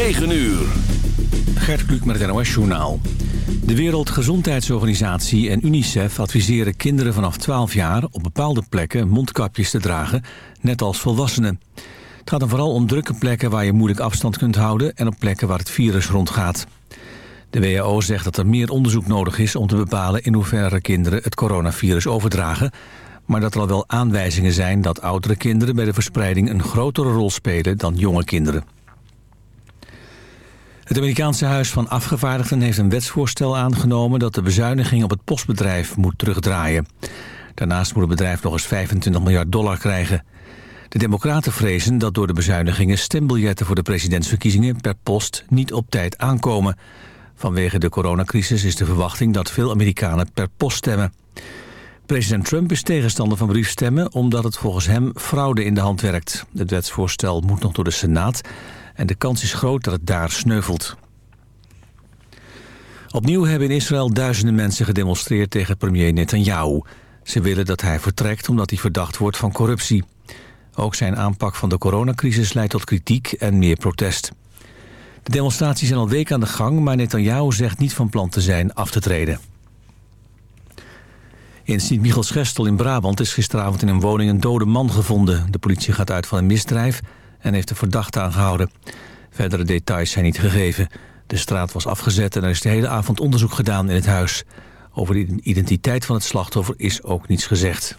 9 uur. Gert Kluk met het NOS Journaal. De Wereldgezondheidsorganisatie en UNICEF adviseren kinderen vanaf 12 jaar... op bepaalde plekken mondkapjes te dragen, net als volwassenen. Het gaat dan vooral om drukke plekken waar je moeilijk afstand kunt houden... en op plekken waar het virus rondgaat. De WHO zegt dat er meer onderzoek nodig is om te bepalen... in hoeverre kinderen het coronavirus overdragen... maar dat er al wel aanwijzingen zijn dat oudere kinderen... bij de verspreiding een grotere rol spelen dan jonge kinderen. Het Amerikaanse Huis van Afgevaardigden heeft een wetsvoorstel aangenomen... dat de bezuiniging op het postbedrijf moet terugdraaien. Daarnaast moet het bedrijf nog eens 25 miljard dollar krijgen. De democraten vrezen dat door de bezuinigingen... stembiljetten voor de presidentsverkiezingen per post niet op tijd aankomen. Vanwege de coronacrisis is de verwachting dat veel Amerikanen per post stemmen. President Trump is tegenstander van briefstemmen... omdat het volgens hem fraude in de hand werkt. Het wetsvoorstel moet nog door de Senaat en de kans is groot dat het daar sneuvelt. Opnieuw hebben in Israël duizenden mensen gedemonstreerd tegen premier Netanyahu. Ze willen dat hij vertrekt omdat hij verdacht wordt van corruptie. Ook zijn aanpak van de coronacrisis leidt tot kritiek en meer protest. De demonstraties zijn al weken aan de gang, maar Netanyahu zegt niet van plan te zijn af te treden. In Sint-Michels-Gestel in Brabant is gisteravond in een woning een dode man gevonden. De politie gaat uit van een misdrijf en heeft de verdachte aangehouden. Verdere details zijn niet gegeven. De straat was afgezet en er is de hele avond onderzoek gedaan in het huis. Over de identiteit van het slachtoffer is ook niets gezegd.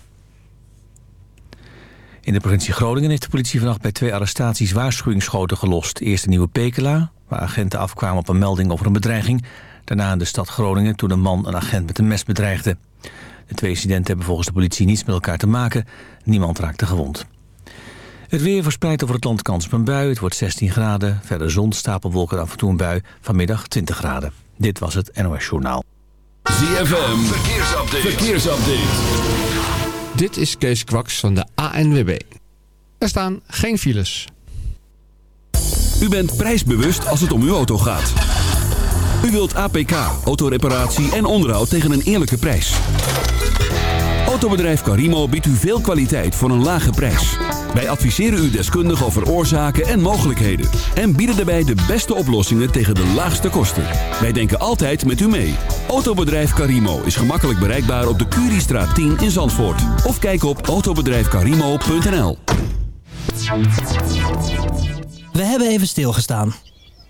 In de provincie Groningen heeft de politie vannacht bij twee arrestaties waarschuwingsschoten gelost. Eerst de Nieuwe Pekela, waar agenten afkwamen op een melding over een bedreiging. Daarna in de stad Groningen toen een man een agent met een mes bedreigde. De twee incidenten hebben volgens de politie niets met elkaar te maken. Niemand raakte gewond. Het weer verspreidt over het land kans op een bui. Het wordt 16 graden. Verder zon, stapelwolken af en toe een bui. Vanmiddag 20 graden. Dit was het NOS Journaal. ZFM, verkeersupdate. verkeersupdate. Dit is Kees Kwaks van de ANWB. Er staan geen files. U bent prijsbewust als het om uw auto gaat. U wilt APK, autoreparatie en onderhoud tegen een eerlijke prijs. Autobedrijf Carimo biedt u veel kwaliteit voor een lage prijs. Wij adviseren u deskundig over oorzaken en mogelijkheden. En bieden daarbij de beste oplossingen tegen de laagste kosten. Wij denken altijd met u mee. Autobedrijf Carimo is gemakkelijk bereikbaar op de Curiestraat 10 in Zandvoort. Of kijk op autobedrijfcarimo.nl We hebben even stilgestaan.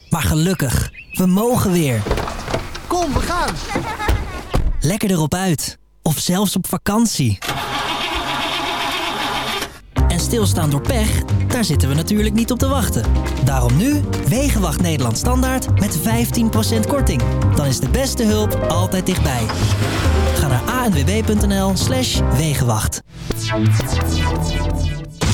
Maar gelukkig, we mogen weer. Kom, we gaan! Lekker erop uit. Of zelfs op vakantie. Stilstaan door pech, daar zitten we natuurlijk niet op te wachten. Daarom nu Wegenwacht Nederland Standaard met 15% korting. Dan is de beste hulp altijd dichtbij. Ga naar anwb.nl slash Wegenwacht.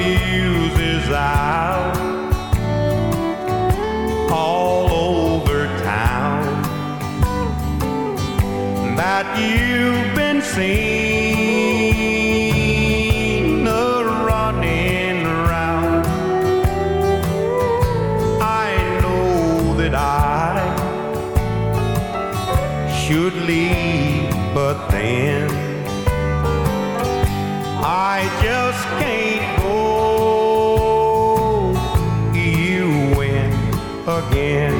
News is out all over town that you've been seen a running. I know that I should leave, but then I just can't again.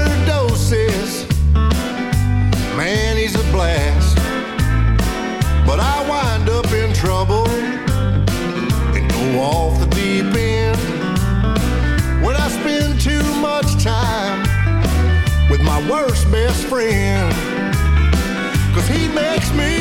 Man, he's a blast. But I wind up in trouble and go off the deep end when I spend too much time with my worst best friend. Cause he makes me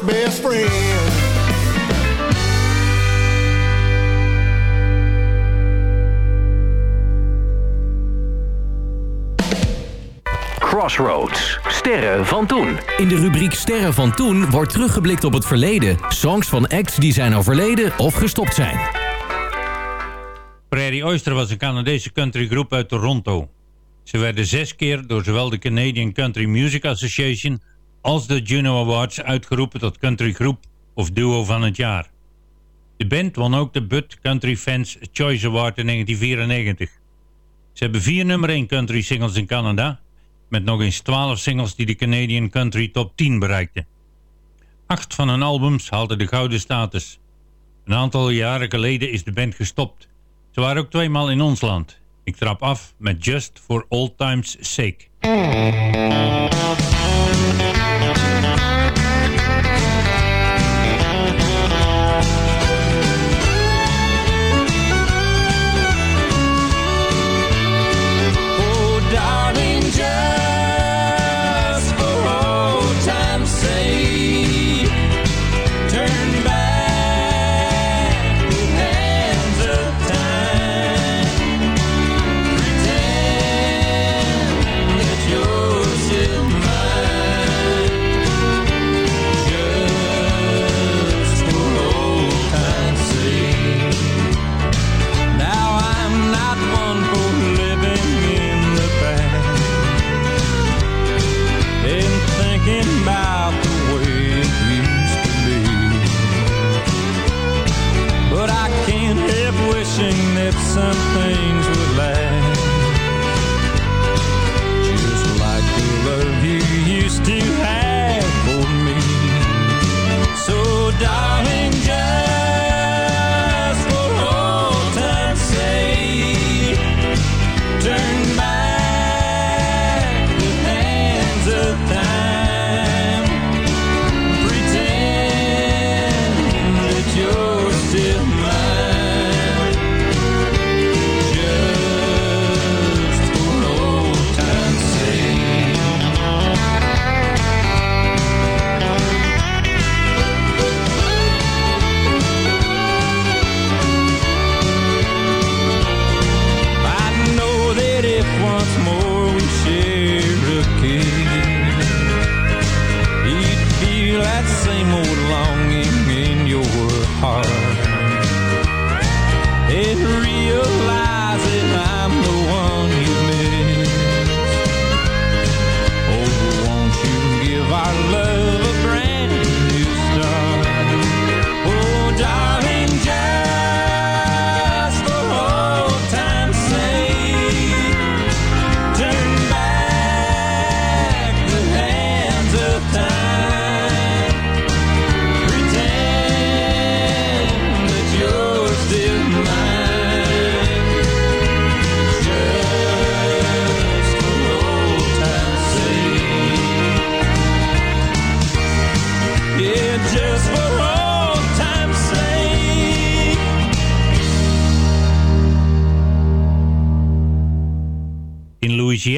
best friend. Crossroads. Sterren van toen. In de rubriek Sterren van toen wordt teruggeblikt op het verleden. Songs van acts die zijn overleden of gestopt zijn. Prairie Oyster was een Canadese countrygroep uit Toronto. Ze werden zes keer door zowel de Canadian Country Music Association als de Juno Awards uitgeroepen tot country groep of duo van het jaar. De band won ook de Bud Country Fans Choice Award in 1994. Ze hebben vier nummer 1 country singles in Canada, met nog eens 12 singles die de Canadian Country Top 10 bereikten. Acht van hun albums haalden de gouden status. Een aantal jaren geleden is de band gestopt. Ze waren ook tweemaal in ons land. Ik trap af met Just for Old Times Sake.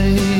say.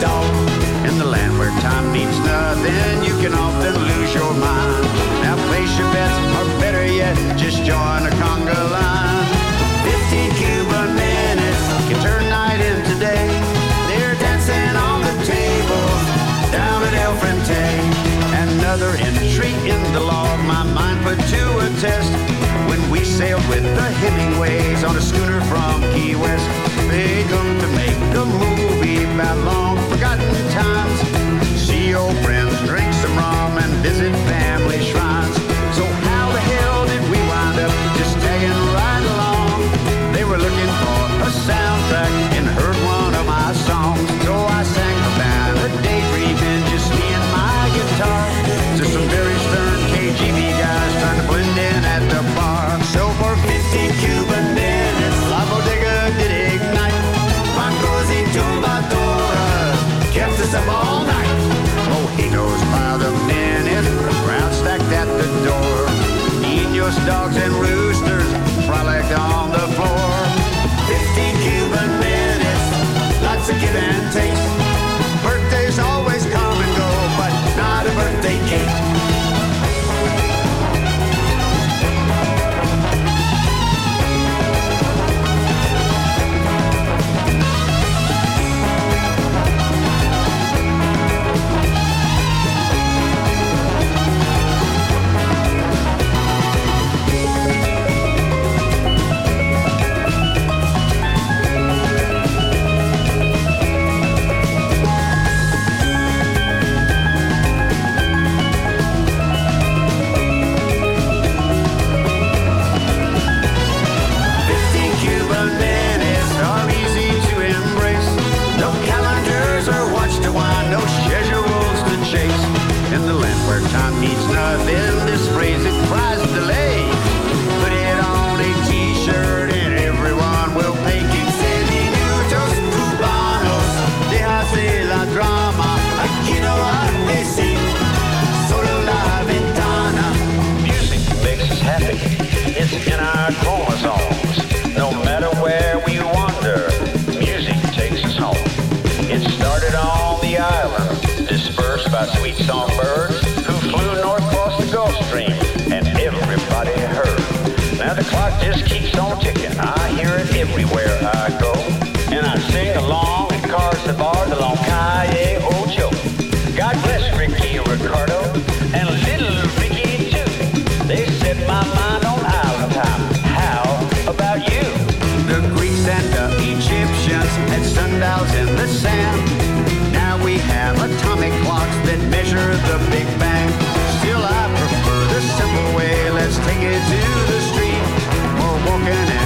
dog. In the land where time means nothing, you can often lose your mind. Now place your bets, or better yet, just join a conga line. Fifteen Cuban minutes can turn night into day. They're dancing on the table down at El Frente. Another entry in the log, my mind put to a test. When we sailed with the Hemingways on a schooner from Key West, they come. homeless dogs and roosters frolic on the floor. 15 Cuban minutes, lots of give and take. drama a sì, solo la ventana. Music makes us happy. it's in our chromosomes. No matter where we wander, music takes us home. It started on the island, dispersed by sweet songbirds who flew north across the Gulf Stream, and everybody heard. Now the clock just keeps on ticking. I hear it everywhere I go, and I sing along cars that bar along Calle Ocho. God bless Ricky Ricardo and little Ricky too. They set my mind on island time. How about you? The Greeks and the Egyptians had sundials in the sand. Now we have atomic clocks that measure the Big Bang. Still, I prefer the simple way. Let's take it to the street. More walking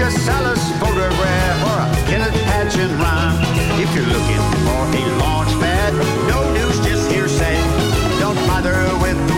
a Salas photograph or a Kenneth Patchen rhyme. If you're looking for a launch pad, no news, just hearsay. Don't bother with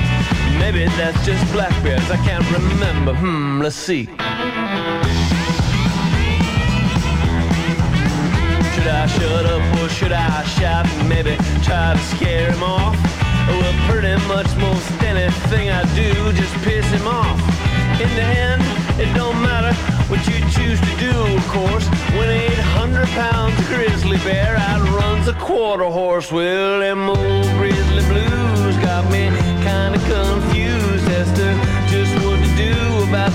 Maybe that's just black bears. I can't remember. Hmm, let's see. Should I shut up or should I shout maybe try to scare him off? Well, pretty much most anything I do just piss him off. In the end, it don't matter what you choose to do, of course. When 800 pounds grizzly bear outruns a quarter horse, well, them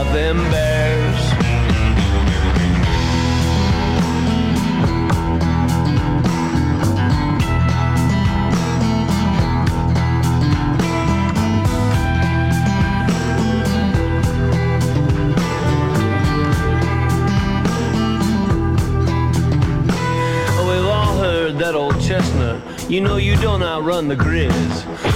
About them bears. Oh, we've all heard that old chestnut. You know you don't outrun the grizz.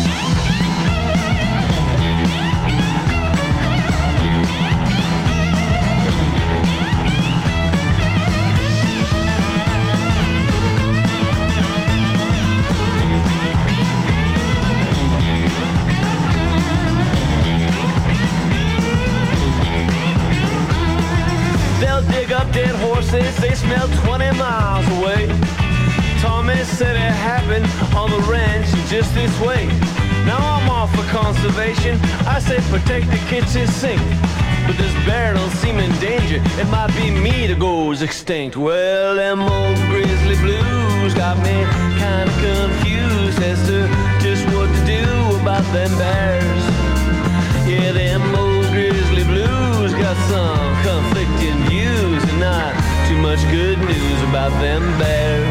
to sink. But don't seem in danger. It might be me that goes extinct. Well, them old grizzly blues got me kinda confused as to just what to do about them bears. Yeah, them old grizzly blues got some conflicting views and not too much good news about them bears.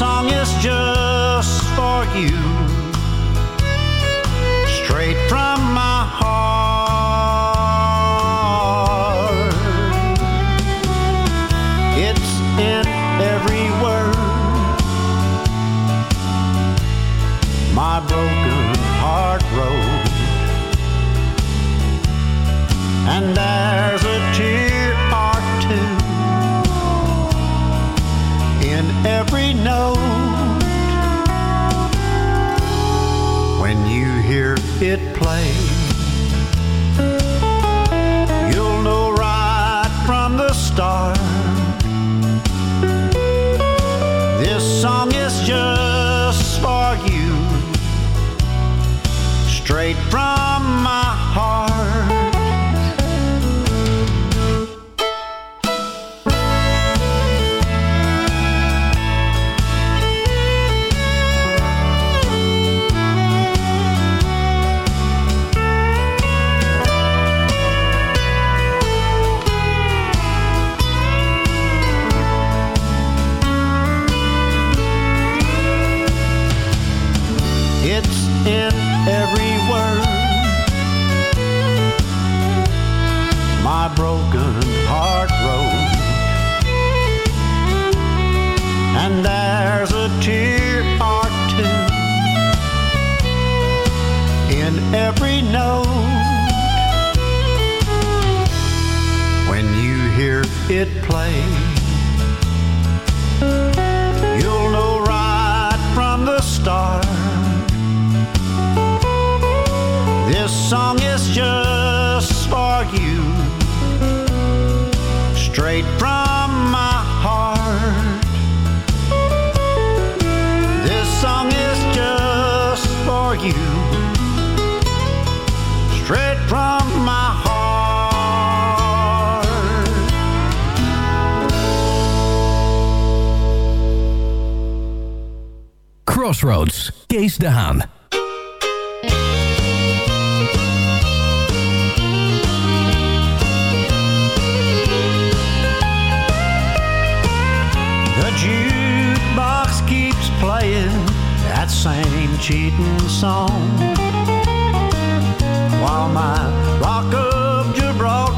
Song is just for you, straight from my heart. It play, you'll know right from the start. This song is just for you, straight from my heart.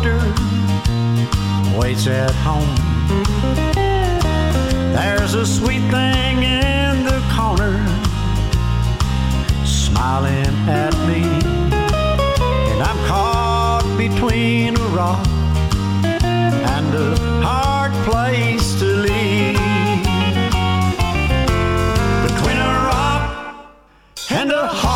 Gibraltar waits at home. There's a sweet thing in the corner smiling at me, and I'm caught between a rock and a hard place to leave. Between a rock and a hard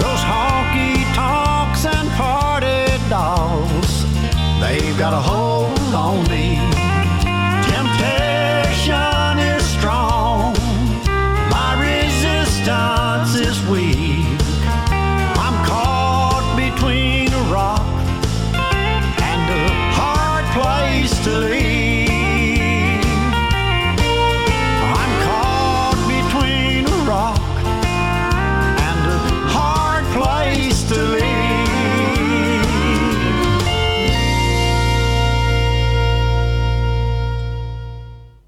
those hearts.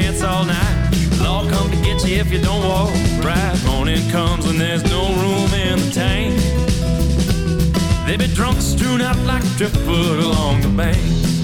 dance all night. Lord come to get you if you don't walk right. Morning comes and there's no room in the tank. They be drunk, strewn out like driftwood along the bank.